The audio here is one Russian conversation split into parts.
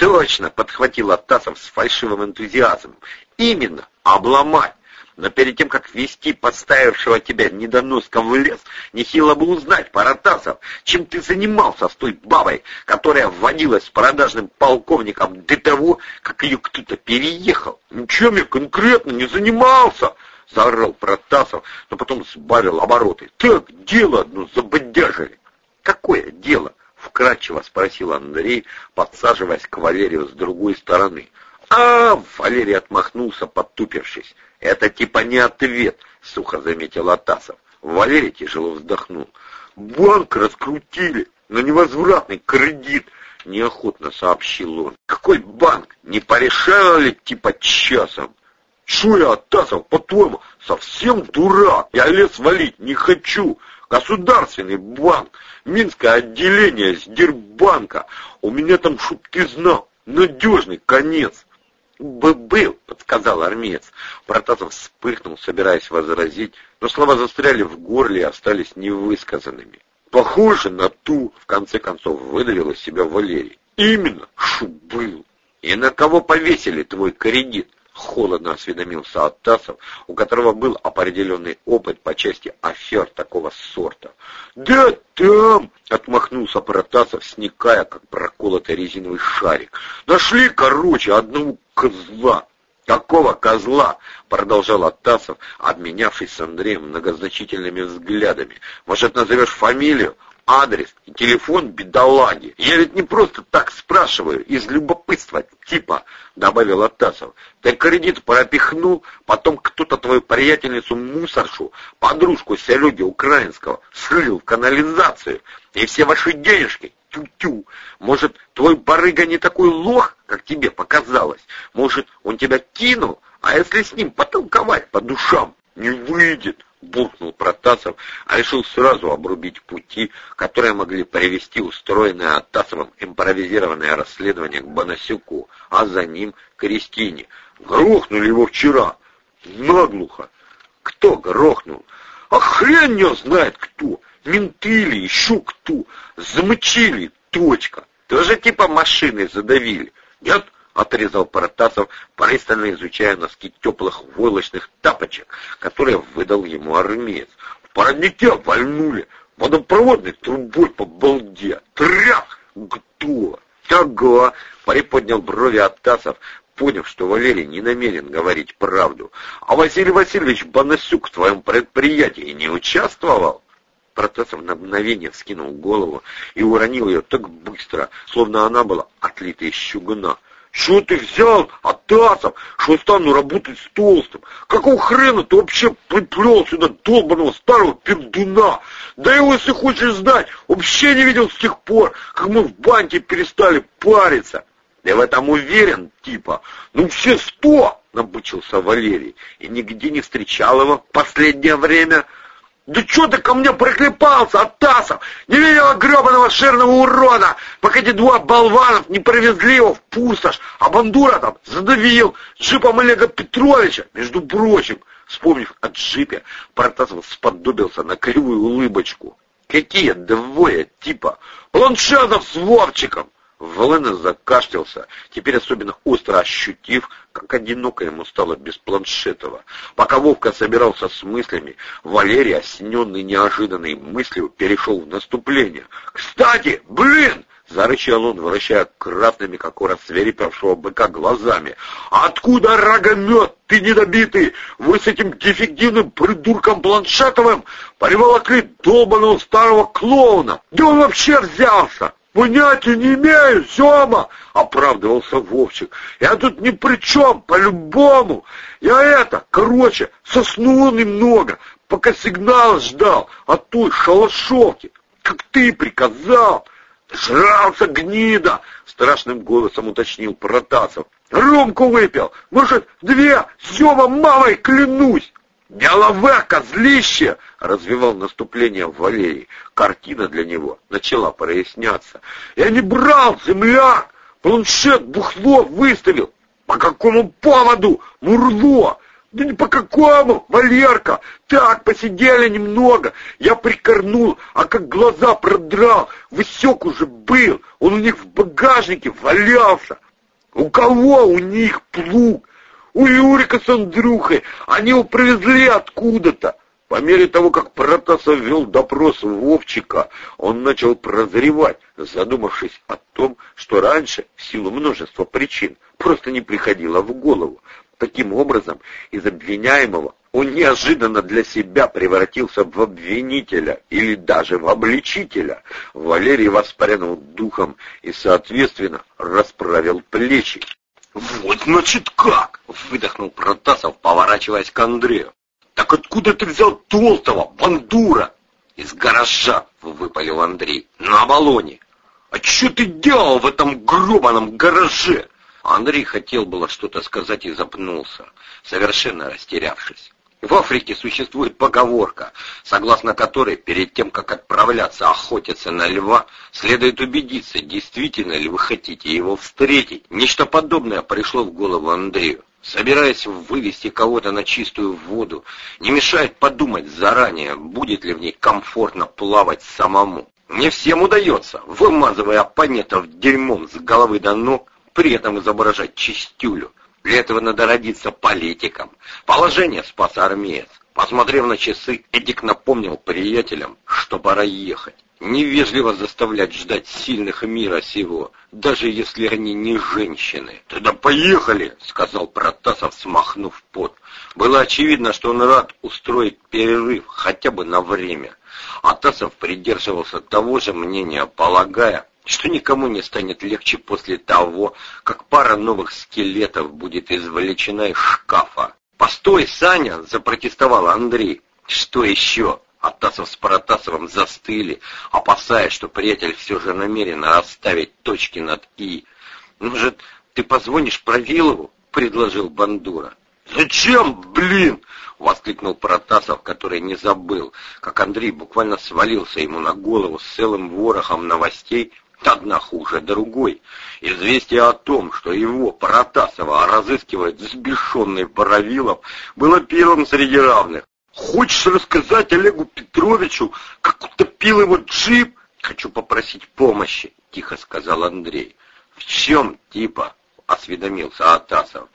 Точно, подхватил Атасов с фальшивым энтузиазмом. Именно, обломать. Но перед тем, как вести подставившего тебя недоноска в лес, нехило бы узнать, Паратасов, чем ты занимался с той бабой, которая вводилась с продажным полковником до того, как ее кто-то переехал. Ничем я конкретно не занимался, — заорал Протасов, но потом сбавил обороты. Так, дело одно забодяжили. Какое дело? — вкратчиво спросил Андрей, подсаживаясь к Валерию с другой стороны. «А!» — Валерий отмахнулся, подтупившись. «Это типа не ответ», — сухо заметил Атасов. Валерий тяжело вздохнул. «Банк раскрутили на невозвратный кредит», — неохотно сообщил он. «Какой банк? Не порешали типа часом?» «Шо я, Атасов, по-твоему, совсем дурак? Я лес валить не хочу. Государственный банк, Минское отделение Сдербанка. У меня там, чтоб ты знал, надежный конец». «Был», — подсказал армеец. Протасов вспыхнул, собираясь возразить, но слова застряли в горле и остались невысказанными. «Похоже на ту», — в конце концов выдавил из себя Валерий. «Именно, шу был». «И на кого повесили твой кредит?» — холодно осведомился Аттасов, у которого был определенный опыт по части афер такого сорта. «Да там!» — отмахнулся Протасов, сникая, как проколотый резиновый шарик. «Нашли, короче, одного козла!» «Какого козла?» — продолжал Аттасов, обменявшись с Андреем многозначительными взглядами. «Может, назовешь фамилию? Адрес и телефон бедолаги. Я ведь не просто так спрашиваю, из любопытства, типа, добавил Атасов. Ты кредит пропихнул, потом кто-то твою приятельницу мусоршу, подружку Сереги Украинского, слил в канализацию, и все ваши денежки тю-тю. Может, твой барыга не такой лох, как тебе показалось? Может, он тебя кинул? А если с ним потолковать по душам? Не выйдет буркнул Протасов, а решил сразу обрубить пути, которые могли привести устроенное Атасовым импровизированное расследование к Бонасюку, а за ним к Кристине. Грохнули его вчера. Наглухо. Кто грохнул? А хрен не знает кто. Менты или еще кто. Замочили. Точка. Тоже типа машины задавили. Нет? — отрезал Протасов, пристально изучая носки теплых войлочных тапочек, которые выдал ему армеец. «В парнике вальнули, водопроводной трубой по балде. Трях! Готово!» «Ага!» — приподнял брови Атасов, поняв, что Валерий не намерен говорить правду. «А Василий Васильевич Бонасюк в твоем предприятии не участвовал?» Протасов на мгновение вскинул голову и уронил ее так быстро, словно она была отлита из чугуна. Что ты взял, Атасов, что стану работать с толстым? Какого хрена ты вообще приплел сюда долбаного старого пердуна? Да его, если хочешь знать, вообще не видел с тех пор, как мы в банке перестали париться. Я в этом уверен, типа. Ну все сто, набычился Валерий, и нигде не встречал его в последнее время. Да что ты ко мне приклепался, Атасов? Не видела гребаного шерного урода, пока эти два болванов не привезли его в пустошь, а Бандура там задавил джипом Олега Петровича, между прочим. Вспомнив о джипе, Протасов сподобился на кривую улыбочку. Какие двое типа? Планшетов с Вовчиком. Волына закашлялся, теперь особенно остро ощутив, как одиноко ему стало без Планшетова. Пока Вовка собирался с мыслями, Валерий, осененный неожиданной мыслью, перешел в наступление. «Кстати, блин!» — зарычал он, вращая красными, как у рассверепевшего быка, глазами. «Откуда рогомет, ты недобитый? Вы с этим дефективным придурком Планшетовым приволокли долбаного старого клоуна! Где он вообще взялся?» «Понятия не имею, Сема!» — оправдывался Вовчик. «Я тут ни при чем, по-любому! Я это, короче, соснул немного, пока сигнал ждал от той шалашовки, как ты приказал!» «Жрался гнида!» — страшным голосом уточнил Протасов. «Рюмку выпил! Может, две? Сема, мамой клянусь!» «Делове, козлище!» — развивал наступление Валерий. Картина для него начала проясняться. «Я не брал, земляк! Планшет бухло выставил! По какому поводу, Мурло?» «Да не по какому, Валерка! Так, посидели немного, я прикорнул, а как глаза продрал, высек уже был, он у них в багажнике валялся!» У кого у них плуг? У Юрика с Андрюхой. Они его привезли откуда-то. По мере того, как Протасов вел допрос Вовчика, он начал прозревать, задумавшись о том, что раньше, в силу множества причин, просто не приходило в голову. Таким образом, из обвиняемого он неожиданно для себя превратился в обвинителя или даже в обличителя. Валерий воспрянул духом и, соответственно, расправил плечи. «Вот, значит, как!» — выдохнул Протасов, поворачиваясь к Андрею. «Так откуда ты взял толстого, бандура?» «Из гаража», — выпалил Андрей, — «на баллоне». «А что ты делал в этом гробаном гараже?» Андрей хотел было что-то сказать и запнулся, совершенно растерявшись. В Африке существует поговорка, согласно которой перед тем, как отправляться охотиться на льва, следует убедиться, действительно ли вы хотите его встретить. Нечто подобное пришло в голову Андрею. Собираясь вывести кого-то на чистую воду, не мешает подумать заранее, будет ли в ней комфортно плавать самому. Не всем удается, вымазывая оппонентов дерьмом с головы до ног, при этом изображать чистюлю. Для этого надо родиться политиком. Положение спас армеец. Посмотрев на часы, Эдик напомнил приятелям, что пора ехать. Невежливо заставлять ждать сильных мира сего, даже если они не женщины. «Тогда поехали!» — сказал Протасов, смахнув пот. Было очевидно, что он рад устроить перерыв хотя бы на время. А Тасов придерживался того же мнения, полагая, что никому не станет легче после того, как пара новых скелетов будет извлечена из шкафа. «Постой, Саня!» — запротестовал Андрей. «Что еще?» Атасов с Паратасовым застыли, опасаясь, что приятель все же намерен расставить точки над «и». «Может, ты позвонишь Правилову?» — предложил Бандура. «Зачем, блин?» — воскликнул Протасов, который не забыл, как Андрей буквально свалился ему на голову с целым ворохом новостей, Одна хуже другой. Известие о том, что его, Паратасова, разыскивает взбешенный Боровилов, было первым среди равных. «Хочешь рассказать Олегу Петровичу, как утопил его джип?» «Хочу попросить помощи», — тихо сказал Андрей. «В чем, типа?» — осведомился Атасов.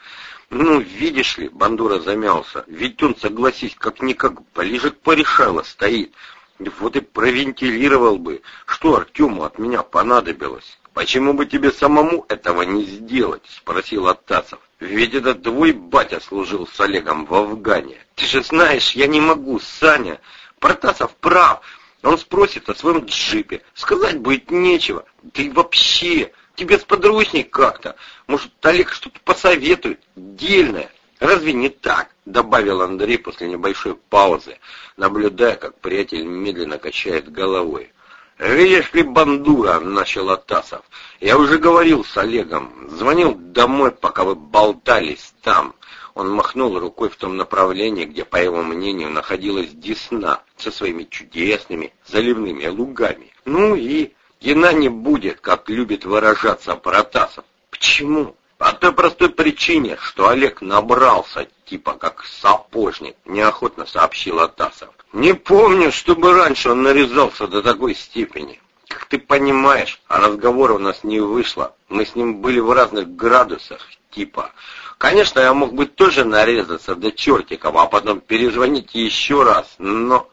«Ну, видишь ли», — Бандура замялся, — «ведь он, согласись, как-никак ближе к порешало стоит. Вот и провентилировал бы, что Артему от меня понадобилось. «Почему бы тебе самому этого не сделать?» — спросил Оттасов. «Ведь это твой батя служил с Олегом в Афгане. Ты же знаешь, я не могу, Саня. Протасов прав. Он спросит о своем джипе. Сказать будет нечего. И вообще, тебе сподручней как-то. Может, Олег что-то посоветует, дельное. «Разве не так?» — добавил Андрей после небольшой паузы, наблюдая, как приятель медленно качает головой. «Видишь ли, бандура!» — начал Атасов. «Я уже говорил с Олегом. Звонил домой, пока вы болтались там». Он махнул рукой в том направлении, где, по его мнению, находилась Десна со своими чудесными заливными лугами. «Ну и...» «Ена не будет, как любит выражаться Протасов». «Почему?» По той простой причине, что Олег набрался, типа как сапожник, неохотно сообщил Атасов. Не помню, чтобы раньше он нарезался до такой степени. Как ты понимаешь, а разговора у нас не вышло. Мы с ним были в разных градусах, типа. Конечно, я мог бы тоже нарезаться до чертиков, а потом перезвонить еще раз, но...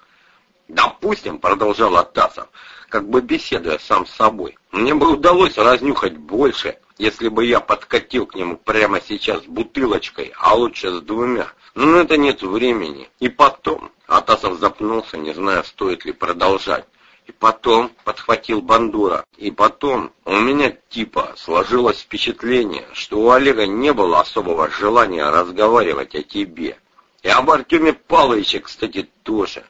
Допустим, продолжал Атасов, как бы беседуя сам с собой, мне бы удалось разнюхать больше, если бы я подкатил к нему прямо сейчас бутылочкой, а лучше с двумя. Но на это нет времени. И потом, Атасов запнулся, не зная, стоит ли продолжать. И потом, подхватил Бандура, и потом у меня типа сложилось впечатление, что у Олега не было особого желания разговаривать о тебе. И об Артеме Павловиче, кстати, тоже.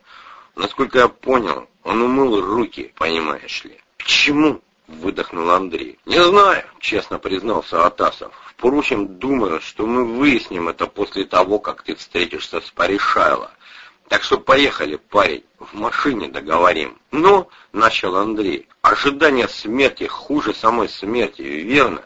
Насколько я понял, он умыл руки, понимаешь ли. Почему? Выдохнул Андрей. «Не знаю», — честно признался Атасов. «Впрочем, думаю, что мы выясним это после того, как ты встретишься с Паришайло. Так что поехали, парень, в машине договорим». «Ну», — начал Андрей, — «ожидание смерти хуже самой смерти, верно?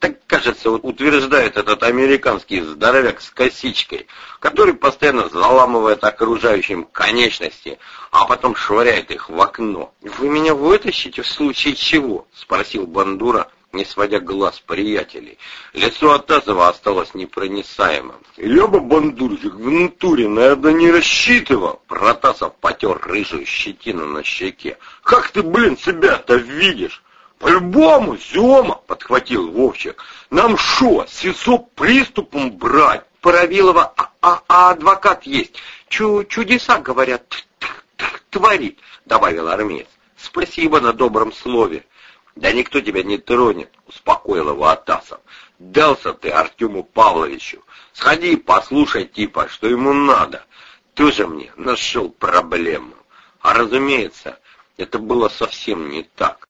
Так, кажется, утверждает этот американский здоровяк с косичкой, который постоянно заламывает окружающим конечности, а потом швыряет их в окно. «Вы меня вытащите в случае чего?» — спросил Бандура, не сводя глаз приятелей. Лицо Атазова осталось непроницаемым. «Лёба бандурчик в натуре, наверное, не рассчитывал!» Протасов потер рыжую щетину на щеке. «Как ты, блин, себя-то видишь?» «По-любому, Зёма!» — подхватил Вовчик. «Нам шо, сисок приступом брать?» «Паравилова, а, а, а адвокат есть. Чу чудеса, говорят, творит», — добавил армеец. «Спасибо на добром слове». «Да никто тебя не тронет», — успокоил его Атасов. «Дался ты Артему Павловичу. Сходи послушай типа, что ему надо. Ты же мне нашел проблему». А разумеется, это было совсем не так.